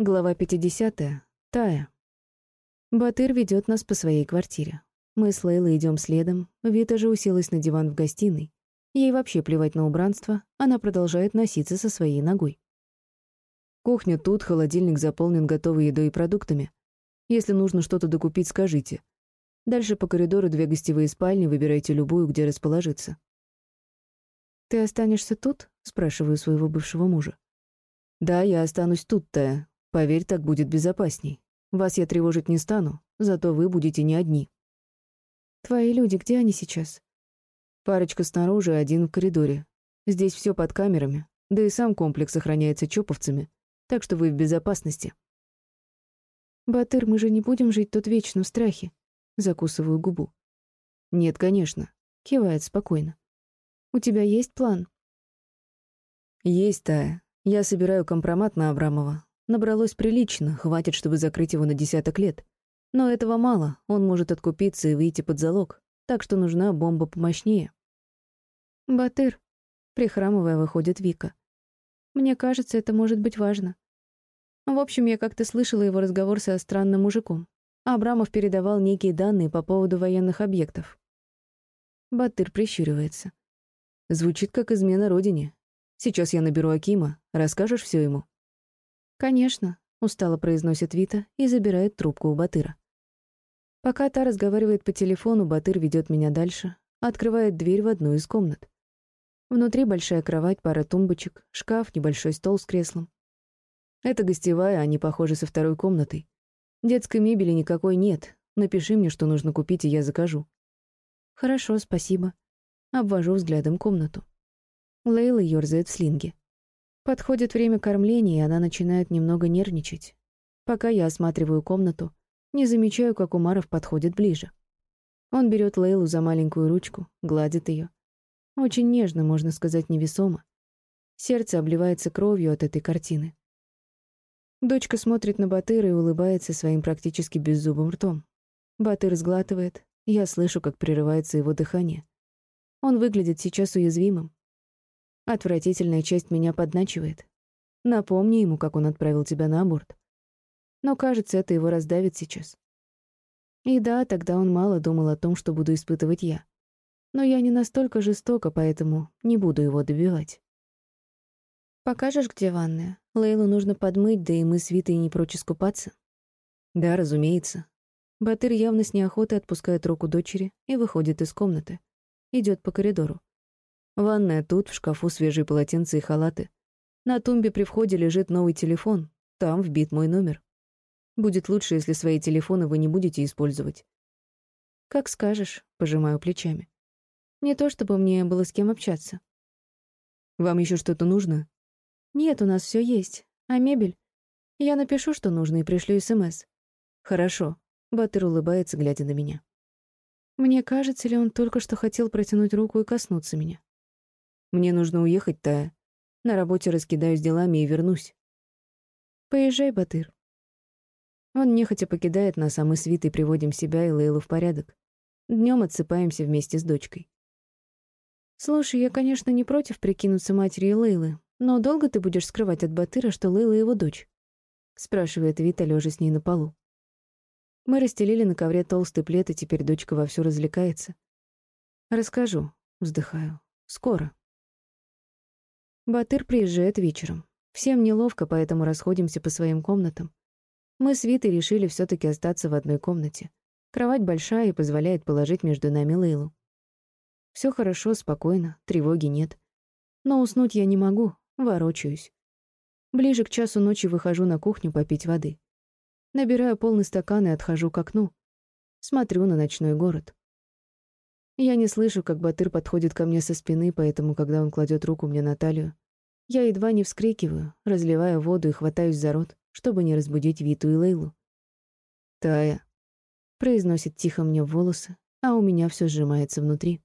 Глава 50. Тая. Батыр ведет нас по своей квартире. Мы с Лейлой идем следом, Вита же уселась на диван в гостиной. Ей вообще плевать на убранство, она продолжает носиться со своей ногой. Кухня тут, холодильник заполнен готовой едой и продуктами. Если нужно что-то докупить, скажите. Дальше по коридору две гостевые спальни, выбирайте любую, где расположиться. «Ты останешься тут?» — спрашиваю своего бывшего мужа. «Да, я останусь тут, Тая. Поверь, так будет безопасней. Вас я тревожить не стану, зато вы будете не одни». «Твои люди, где они сейчас?» «Парочка снаружи, один в коридоре. Здесь все под камерами, да и сам комплекс охраняется чоповцами, так что вы в безопасности». «Батыр, мы же не будем жить тут вечно в страхе», — закусываю губу. «Нет, конечно», — кивает спокойно. «У тебя есть план?» «Есть, Тая. Я собираю компромат на Абрамова, Набралось прилично, хватит, чтобы закрыть его на десяток лет. Но этого мало, он может откупиться и выйти под залог, так что нужна бомба помощнее. «Батыр», — прихрамывая, выходит Вика. «Мне кажется, это может быть важно». В общем, я как-то слышала его разговор со странным мужиком. Абрамов передавал некие данные по поводу военных объектов. Батыр прищуривается. Звучит как измена родине. Сейчас я наберу Акима, расскажешь все ему. «Конечно», — устало произносит Вита и забирает трубку у Батыра. Пока та разговаривает по телефону, Батыр ведет меня дальше, открывает дверь в одну из комнат. Внутри большая кровать, пара тумбочек, шкаф, небольшой стол с креслом. Это гостевая, они похожи со второй комнатой. Детской мебели никакой нет. Напиши мне, что нужно купить, и я закажу. Хорошо, спасибо. Обвожу взглядом комнату. Лейла ёрзает в слинге. Подходит время кормления, и она начинает немного нервничать. Пока я осматриваю комнату, не замечаю, как Умаров подходит ближе. Он берет Лейлу за маленькую ручку, гладит ее. Очень нежно, можно сказать, невесомо. Сердце обливается кровью от этой картины. Дочка смотрит на Батыра и улыбается своим практически беззубым ртом. Батыр сглатывает, я слышу, как прерывается его дыхание. Он выглядит сейчас уязвимым, Отвратительная часть меня подначивает. Напомни ему, как он отправил тебя на аборт. Но, кажется, это его раздавит сейчас. И да, тогда он мало думал о том, что буду испытывать я. Но я не настолько жестока, поэтому не буду его добивать. «Покажешь, где ванная? Лейлу нужно подмыть, да и мы с Витой не прочь искупаться». «Да, разумеется». Батыр явно с неохотой отпускает руку дочери и выходит из комнаты. Идет по коридору. Ванная тут, в шкафу свежие полотенца и халаты. На тумбе при входе лежит новый телефон. Там вбит мой номер. Будет лучше, если свои телефоны вы не будете использовать. Как скажешь, пожимаю плечами. Не то чтобы мне было с кем общаться. Вам еще что-то нужно? Нет, у нас все есть. А мебель? Я напишу, что нужно, и пришлю СМС. Хорошо. Батыр улыбается, глядя на меня. Мне кажется ли он только что хотел протянуть руку и коснуться меня? Мне нужно уехать, Тая. На работе раскидаюсь делами и вернусь. Поезжай, Батыр. Он нехотя покидает нас, а мы с Витой приводим себя и Лейлу в порядок. Днем отсыпаемся вместе с дочкой. Слушай, я, конечно, не против прикинуться матерью Лейлы, но долго ты будешь скрывать от Батыра, что Лейла его дочь? Спрашивает Вита, лежа с ней на полу. Мы расстелили на ковре толстый плед, и теперь дочка вовсю развлекается. Расскажу, вздыхаю. Скоро. Батыр приезжает вечером. Всем неловко, поэтому расходимся по своим комнатам. Мы с Витой решили все таки остаться в одной комнате. Кровать большая и позволяет положить между нами Лейлу. Все хорошо, спокойно, тревоги нет. Но уснуть я не могу, ворочаюсь. Ближе к часу ночи выхожу на кухню попить воды. Набираю полный стакан и отхожу к окну. Смотрю на ночной город. Я не слышу, как Батыр подходит ко мне со спины, поэтому, когда он кладет руку мне на талию, я едва не вскрикиваю, разливаю воду и хватаюсь за рот, чтобы не разбудить Виту и Лейлу. «Тая», — произносит тихо мне в волосы, а у меня все сжимается внутри.